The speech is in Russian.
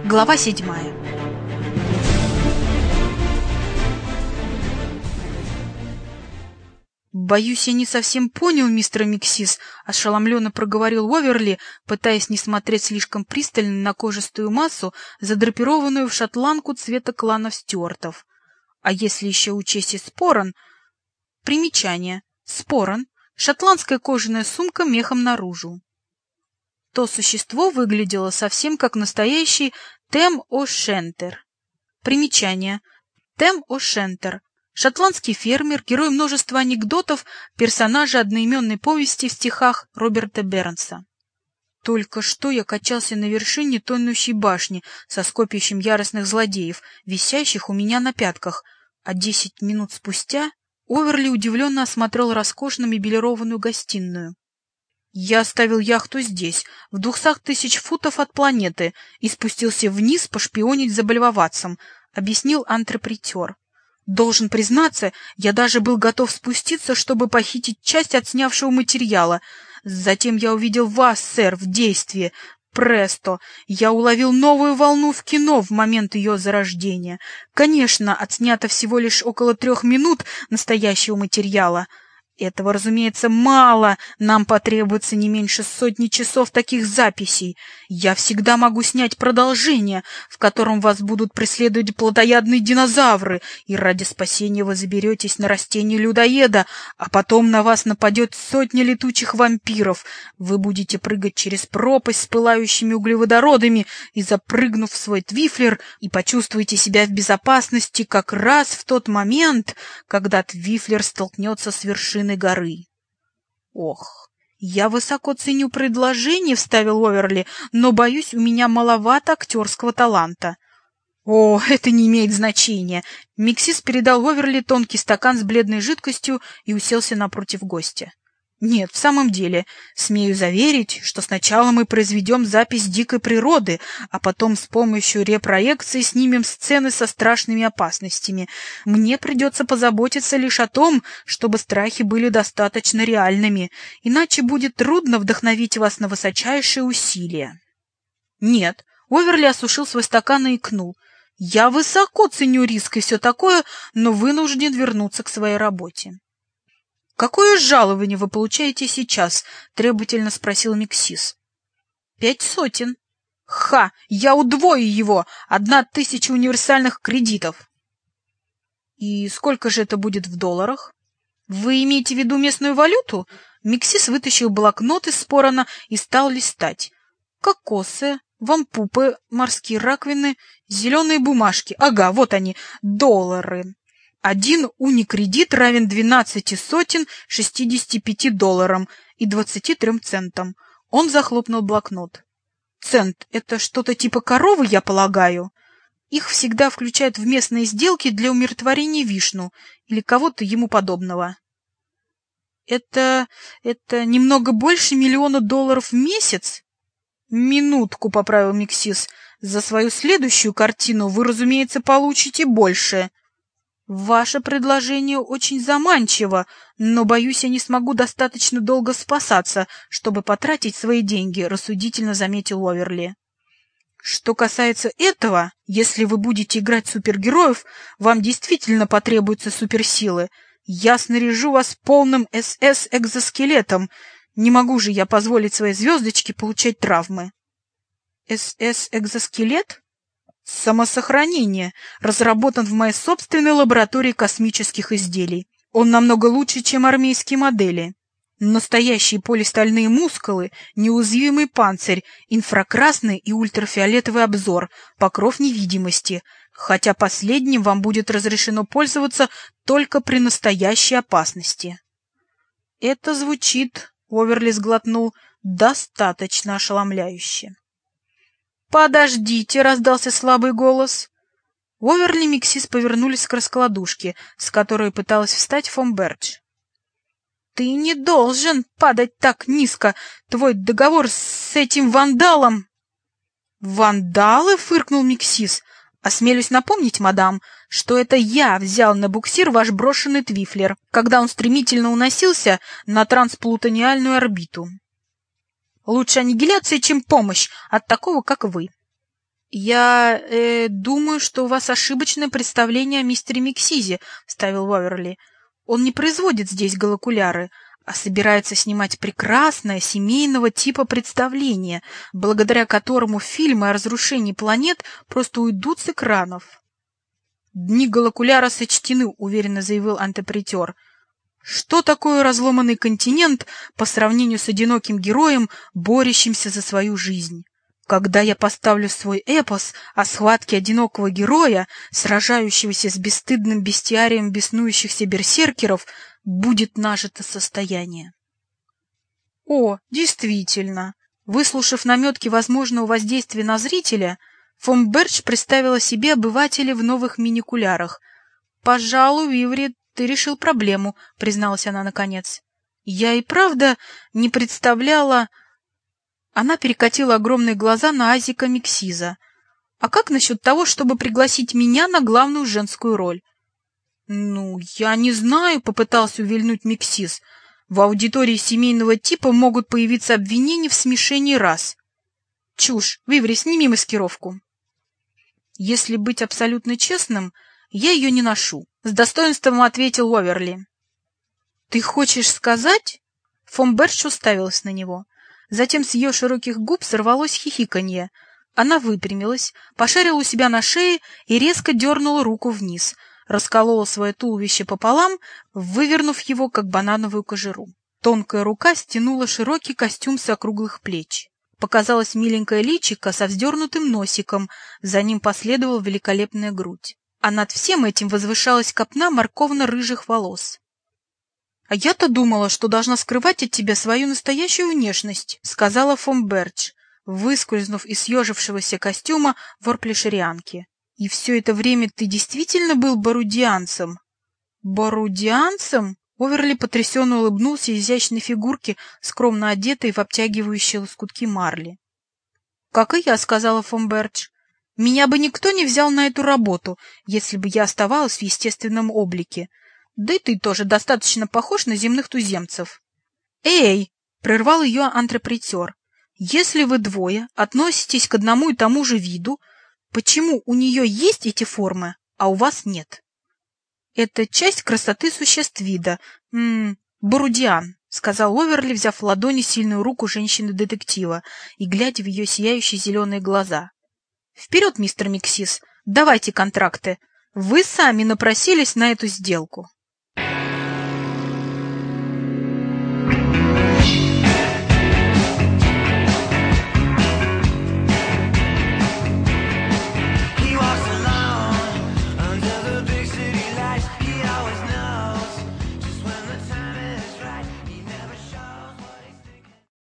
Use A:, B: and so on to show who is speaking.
A: Глава седьмая. «Боюсь, я не совсем понял, мистер Миксис», — ошеломленно проговорил Оверли, пытаясь не смотреть слишком пристально на кожистую массу, задрапированную в шотландку цвета кланов Стюартов. А если еще учесть и спорон... Примечание. Спорон. Шотландская кожаная сумка мехом наружу. То существо выглядело совсем как настоящий Тем О'Шентер. Примечание. Тем О'Шентер. Шотландский фермер, герой множества анекдотов, персонажа одноименной повести в стихах Роберта Бернса. Только что я качался на вершине тонущей башни со скопищем яростных злодеев, висящих у меня на пятках, а десять минут спустя Оверли удивленно осмотрел роскошно мебелированную гостиную. Я оставил яхту здесь, в двухстах тысяч футов от планеты, и спустился вниз пошпионить за Бальвоватцем, объяснил антрепритер. Должен признаться, я даже был готов спуститься, чтобы похитить часть отснявшего материала. Затем я увидел вас, сэр, в действии. Престо! Я уловил новую волну в кино в момент ее зарождения. Конечно, отснято всего лишь около трех минут настоящего материала — этого, разумеется, мало. Нам потребуется не меньше сотни часов таких записей. Я всегда могу снять продолжение, в котором вас будут преследовать плотоядные динозавры, и ради спасения вы заберетесь на растение людоеда, а потом на вас нападет сотня летучих вампиров. Вы будете прыгать через пропасть с пылающими углеводородами и, запрыгнув в свой твифлер, и почувствуете себя в безопасности как раз в тот момент, когда твифлер столкнется с вершиной вершины горы. Ох, я высоко ценю предложение, вставил Оверли, но, боюсь, у меня маловато актерского таланта. О, это не имеет значения. Миксис передал Оверли тонкий стакан с бледной жидкостью и уселся напротив гостя. Нет, в самом деле, смею заверить, что сначала мы произведем запись дикой природы, а потом с помощью репроекции снимем сцены со страшными опасностями. Мне придется позаботиться лишь о том, чтобы страхи были достаточно реальными, иначе будет трудно вдохновить вас на высочайшие усилия. Нет, Оверли осушил свой стакан и икнул. Я высоко ценю риск и все такое, но вынужден вернуться к своей работе. «Какое жалование вы получаете сейчас?» — требовательно спросил Миксис. «Пять сотен». «Ха! Я удвою его! Одна тысяча универсальных кредитов!» «И сколько же это будет в долларах?» «Вы имеете в виду местную валюту?» Миксис вытащил блокнот из спорона и стал листать. «Кокосы, вампупы, морские раковины, зеленые бумажки. Ага, вот они, доллары. Один уникредит равен 12 сотен 65 долларам и 23 центам. Он захлопнул блокнот. Цент — это что-то типа коровы, я полагаю? Их всегда включают в местные сделки для умиротворения Вишну или кого-то ему подобного. Это... это немного больше миллиона долларов в месяц? Минутку, — поправил Миксис. За свою следующую картину вы, разумеется, получите больше. Ваше предложение очень заманчиво, но, боюсь, я не смогу достаточно долго спасаться, чтобы потратить свои деньги, рассудительно заметил Оверли. Что касается этого, если вы будете играть супергероев, вам действительно потребуются суперсилы. Я снаряжу вас полным СС-экзоскелетом. Не могу же я позволить своей звездочке получать травмы. СС-экзоскелет? Самосохранение разработан в моей собственной лаборатории космических изделий. Он намного лучше, чем армейские модели. Настоящие полистальные мускулы, неуязвимый панцирь, инфракрасный и ультрафиолетовый обзор, покров невидимости, хотя последним вам будет разрешено пользоваться только при настоящей опасности. Это звучит, Оверли сглотнул, достаточно ошеломляюще. «Подождите!» — раздался слабый голос. Оверли и Миксис повернулись к раскладушке, с которой пыталась встать Фомбердж. «Ты не должен падать так низко! Твой договор с этим вандалом!» «Вандалы?» — фыркнул Миксис. «Осмелюсь напомнить, мадам, что это я взял на буксир ваш брошенный Твифлер, когда он стремительно уносился на трансплутониальную орбиту. Лучше аннигиляция, чем помощь от такого, как вы. «Я э, думаю, что у вас ошибочное представление о мистере Миксисе», — вставил Уоверли. «Он не производит здесь галокуляры, а собирается снимать прекрасное семейного типа представление, благодаря которому фильмы о разрушении планет просто уйдут с экранов. «Дни Галакуляра сочтены», — уверенно заявил антипретер. «Что такое разломанный континент по сравнению с одиноким героем, борющимся за свою жизнь?» Когда я поставлю свой эпос о схватке одинокого героя, сражающегося с бесстыдным бестиарием беснующихся берсеркеров, будет нажито состояние. О, действительно. Выслушав наметки возможного воздействия на зрителя, фон Берч представила себе обывателей в новых миникулярах. «Пожалуй, Виври, ты решил проблему», — призналась она наконец. «Я и правда не представляла...» Она перекатила огромные глаза на Азика Миксиза. «А как насчет того, чтобы пригласить меня на главную женскую роль?» «Ну, я не знаю», — попытался увильнуть Миксиз. «В аудитории семейного типа могут появиться обвинения в смешении раз. Чушь, Виври, сними маскировку». «Если быть абсолютно честным, я ее не ношу», — с достоинством ответил Оверли. «Ты хочешь сказать?» Фомберч уставилась на него. Затем с ее широких губ сорвалось хихиканье. Она выпрямилась, пошарила у себя на шее и резко дернула руку вниз, расколола свое туловище пополам, вывернув его, как банановую кожуру. Тонкая рука стянула широкий костюм с округлых плеч. Показалась миленькая личико со вздернутым носиком, за ним последовала великолепная грудь. А над всем этим возвышалась копна морковно-рыжих волос. «А я-то думала, что должна скрывать от тебя свою настоящую внешность», — сказала фон Берч, выскользнув из съежившегося костюма ворплешерианки. «И все это время ты действительно был барудианцем?» «Барудианцем?» Оверли потрясенно улыбнулся изящной фигурке, скромно одетой в обтягивающие лоскутки марли. «Как и я», — сказала фон Берч. «Меня бы никто не взял на эту работу, если бы я оставалась в естественном облике. Да и ты тоже достаточно похож на земных туземцев. Эй, прервал ее антрепретер. Если вы двое относитесь к одному и тому же виду, почему у нее есть эти формы, а у вас нет? Это часть красоты существ вида. М Барудиан, сказал Оверли, взяв в ладони сильную руку женщины-детектива и глядя в ее сияющие зеленые глаза. Вперед, мистер Миксис, давайте контракты. Вы сами напросились на эту сделку.